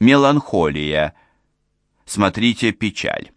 Меланхолия. Смотрите «Печаль».